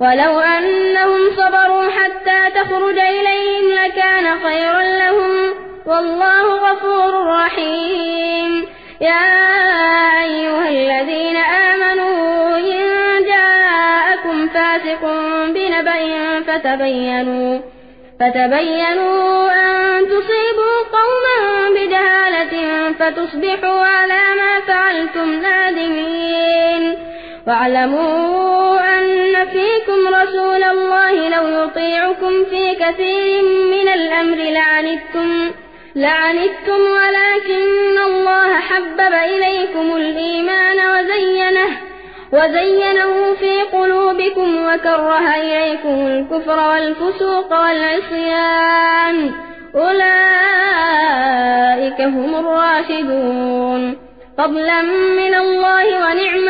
ولو أنهم صبروا حتى تخرج إليهم لكان خيرا لهم. والله غفور رحيم. يا أيها الذين آمنوا إن جاءكم فاسق بنبأ فتبينوا فتبينوا أن تصيبوا قوما بجهالة فتصبحوا على ما فعلتم نادمين. واعلموا أن فيكم رسول الله لو يطيعكم في كثير من الأمر لعنتم لعنتم ولكن الله حبب إليكم الإيمان وزينه وزينه في قلوبكم وكره إليكم الكفر والفسوق والعصيان. أولئك هم الراشدون. فضلا من الله ونعمة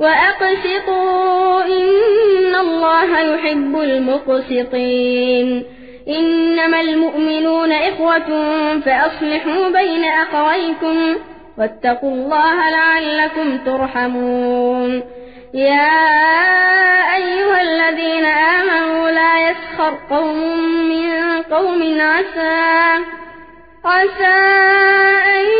وأقسطوا إن الله يحب المقسطين إنما المؤمنون إخوة فأصلحوا بين أخويكم واتقوا الله لعلكم ترحمون يا أيها الذين آمنوا لا يسخر قوم من قوم عسى عسى أن